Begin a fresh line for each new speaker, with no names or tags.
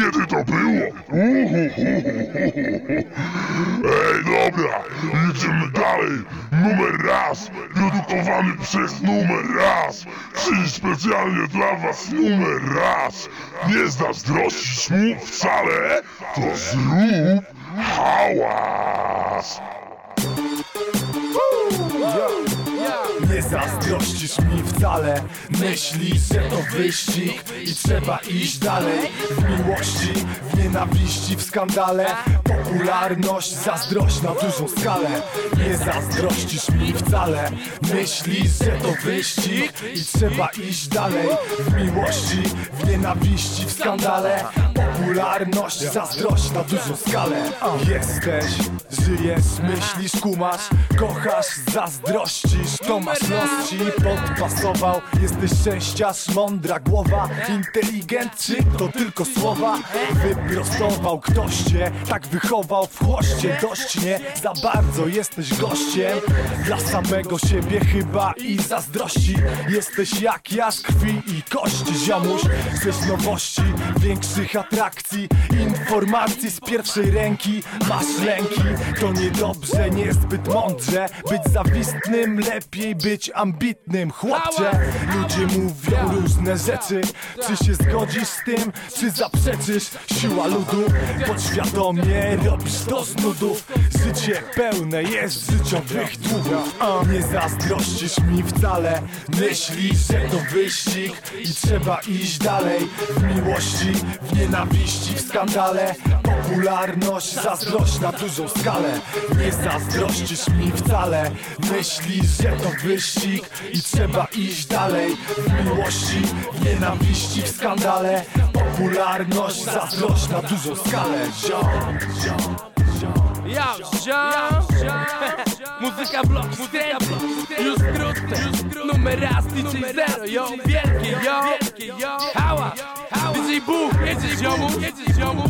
Kiedy to było? Uhuhuhuhuhu. Ej, dobra, jedziemy dalej. Numer raz, produkowany przez numer raz. Czyli specjalnie dla was numer raz. Nie zazdrościsz mu wcale, to zrób hałas.
Zazdrościsz mi wcale Myślisz, że to wyścig I trzeba iść dalej. W miłości, w nienawiści, w skandale. Popularność, zazdrość na dużą skalę. Nie zazdrościsz mi wcale Myślisz, że to wyścig I trzeba iść dalej. W miłości, w nienawiści, w skandale Popularność, zazdrość na dużą skalę. Jesteś, żyjesz, myślisz, kumasz Kochasz, zazdrościsz. To masz los ci podpasował. Jesteś szczęściarz, mądra głowa. Inteligent, czy to tylko słowa? Wyprostował ktoś cię Tak wychował. W chłoście Dość nie? Za bardzo jesteś gościem. Dla samego siebie chyba i zazdrości. Jesteś jak ja z krwi i kości Ziomuś, chcesz nowości Większych atrakcji Informacji z pierwszej ręki. Masz lęki, to niedobrze Niezbyt mądrze. Być zawistnym, lepiej być ambitnym. Chłopcze, ludzie mówią różne rzeczy. Czy się zgodzisz z tym, czy zaprzeczysz? Siła ludu, podświadomie robisz to z nudów Życie pełne jest życiowych długów Nie zazdrościsz mi wcale. Myślisz, że to wyścig I trzeba iść dalej. W miłości, w nienawiści, w skandale. Popularność, zazdrość na dużą skalę. Nie zazdrościsz mi wcale. Myślisz, że to wyścig I trzeba iść dalej. W miłości, w nienawiści, w skandale. Popularność, zazdrość na dużą skalę. Ziom, ziom,
Yo, ziom, Muzyka blok, muzyka blok. Już wkrótce, numer raz DJ Zero, yo. Wielkie, yo, Hała, DJ Bóg, jedziesz ziomu, jedziesz ziomu